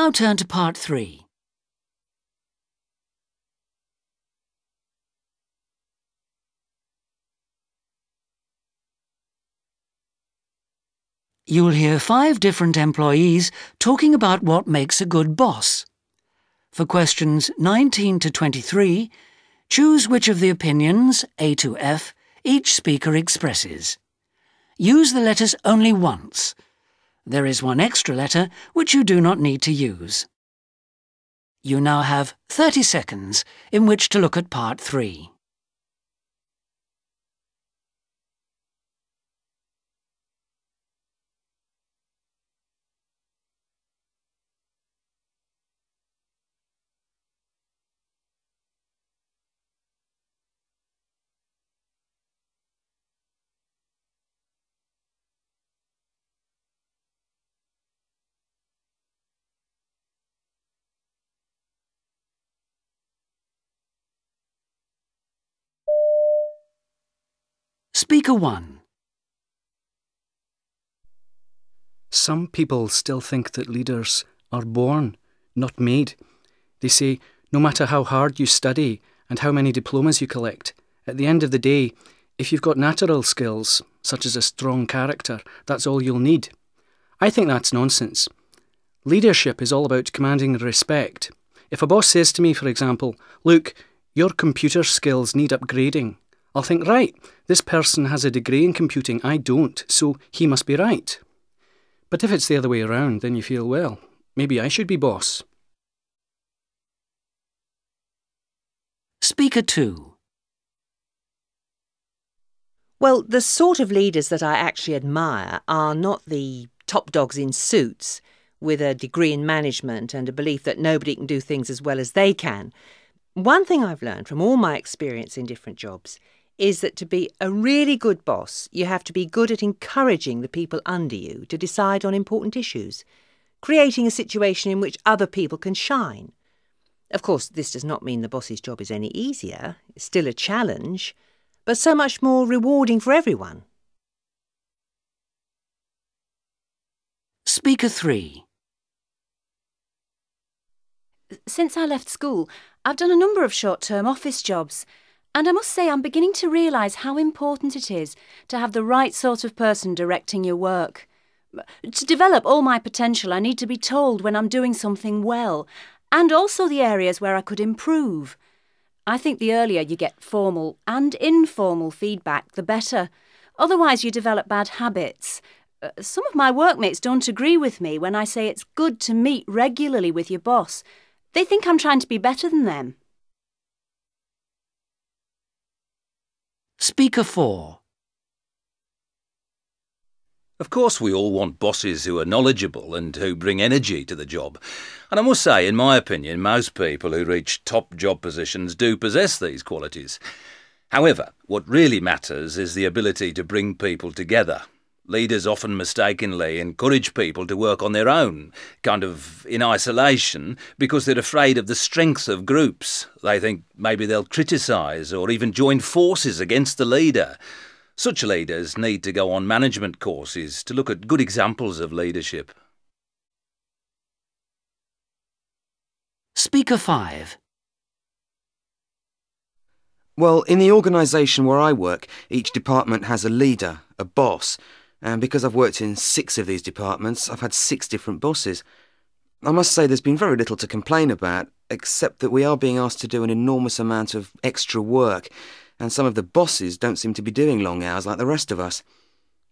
Now turn to part three. You'll hear five different employees talking about what makes a good boss. For questions 19 to 23, choose which of the opinions, A to F, each speaker expresses. Use the letters only once. There is one extra letter which you do not need to use. You now have 30 seconds in which to look at part 3. Speaker 1 Some people still think that leaders are born, not made. They say, no matter how hard you study and how many diplomas you collect, at the end of the day, if you've got natural skills, such as a strong character, that's all you'll need. I think that's nonsense. Leadership is all about commanding respect. If a boss says to me, for example, Look, your computer skills need upgrading, I'll think, right, this person has a degree in computing, I don't, so he must be right. But if it's the other way around, then you feel, well, maybe I should be boss. Speaker 2 Well, the sort of leaders that I actually admire are not the top dogs in suits with a degree in management and a belief that nobody can do things as well as they can. One thing I've learned from all my experience in different jobs is that to be a really good boss, you have to be good at encouraging the people under you to decide on important issues, creating a situation in which other people can shine. Of course, this does not mean the boss's job is any easier, it's still a challenge, but so much more rewarding for everyone. Speaker 3 Since I left school, I've done a number of short term office jobs. And I must say, I'm beginning to realise how important it is to have the right sort of person directing your work. To develop all my potential, I need to be told when I'm doing something well, and also the areas where I could improve. I think the earlier you get formal and informal feedback, the better. Otherwise, you develop bad habits. Uh, some of my workmates don't agree with me when I say it's good to meet regularly with your boss. They think I'm trying to be better than them. Speaker 4 Of course, we all want bosses who are knowledgeable and who bring energy to the job. And I must say, in my opinion, most people who reach top job positions do possess these qualities. However, what really matters is the ability to bring people together Leaders often mistakenly encourage people to work on their own, kind of in isolation, because they're afraid of the strength of groups. They think maybe they'll criticise or even join forces against the leader. Such leaders need to go on management courses to look at good examples of leadership. Speaker 5 Well, in the organisation where I work, each department has a leader, a boss, and because I've worked in six of these departments, I've had six different bosses. I must say there's been very little to complain about, except that we are being asked to do an enormous amount of extra work, and some of the bosses don't seem to be doing long hours like the rest of us.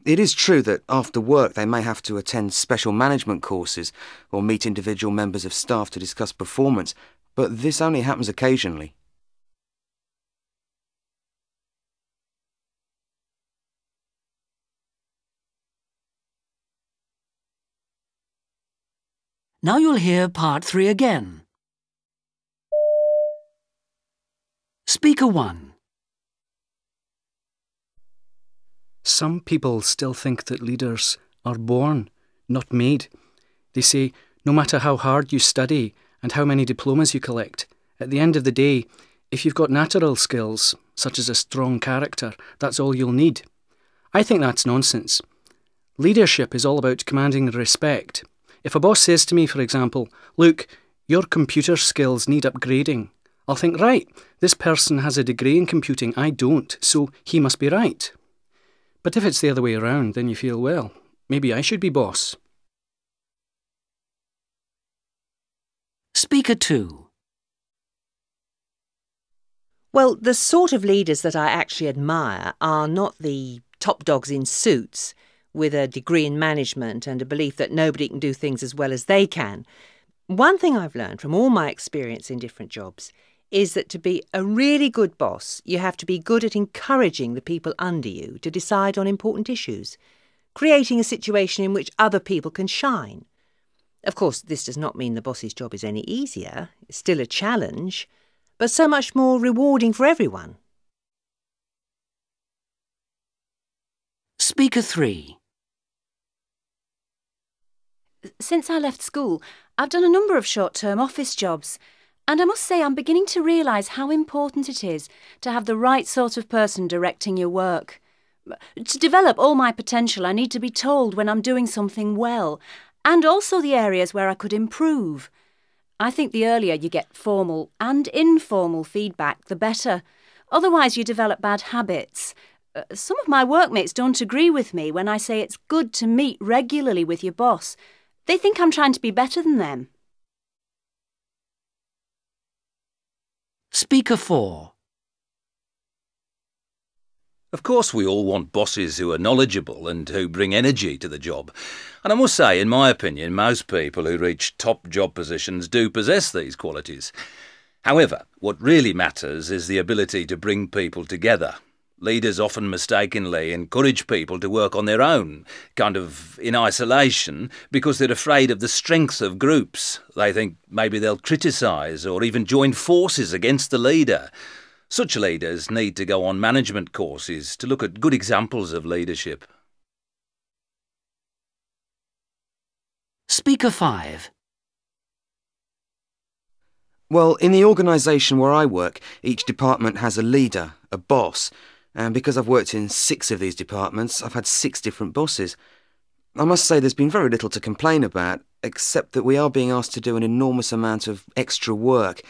It is true that after work they may have to attend special management courses or meet individual members of staff to discuss performance, but this only happens occasionally. Now you'll hear part three again. Speaker 1 Some people still think that leaders are born, not made. They say, no matter how hard you study and how many diplomas you collect, at the end of the day, if you've got natural skills, such as a strong character, that's all you'll need. I think that's nonsense. Leadership is all about commanding respect. If a boss says to me, for example, Look, your computer skills need upgrading, I'll think, right, this person has a degree in computing, I don't, so he must be right. But if it's the other way around, then you feel, well, maybe I should be boss. Speaker 2 Well, the sort of leaders that I actually admire are not the top dogs in suits with a degree in management and a belief that nobody can do things as well as they can. One thing I've learned from all my experience in different jobs is that to be a really good boss, you have to be good at encouraging the people under you to decide on important issues, creating a situation in which other people can shine. Of course, this does not mean the boss's job is any easier, it's still a challenge, but so much more rewarding for everyone. Speaker 3 Since I left school, I've done a number of short term office jobs. And I must say, I'm beginning to realise how important it is to have the right sort of person directing your work. To develop all my potential, I need to be told when I'm doing something well, and also the areas where I could improve. I think the earlier you get formal and informal feedback, the better. Otherwise, you develop bad habits. Uh, some of my workmates don't agree with me when I say it's good to meet regularly with your boss. They think I'm trying to be better than them. Speaker 4 Of course, we all want bosses who are knowledgeable and who bring energy to the job. And I must say, in my opinion, most people who reach top job positions do possess these qualities. However, what really matters is the ability to bring people together Leaders often mistakenly encourage people to work on their own, kind of in isolation, because they're afraid of the strength of groups. They think maybe they'll criticise or even join forces against the leader. Such leaders need to go on management courses to look at good examples of leadership. Speaker 5 Well, in the organisation where I work, each department has a leader, a boss, and because I've worked in six of these departments, I've had six different bosses. I must say there's been very little to complain about, except that we are being asked to do an enormous amount of extra work,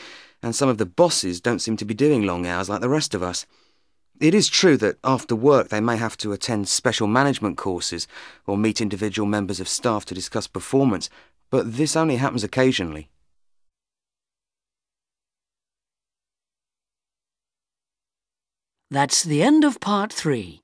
and some of the bosses don't seem to be doing long hours like the rest of us. It is true that after work they may have to attend special management courses or meet individual members of staff to discuss performance, but this only happens occasionally. That's the end of part 3.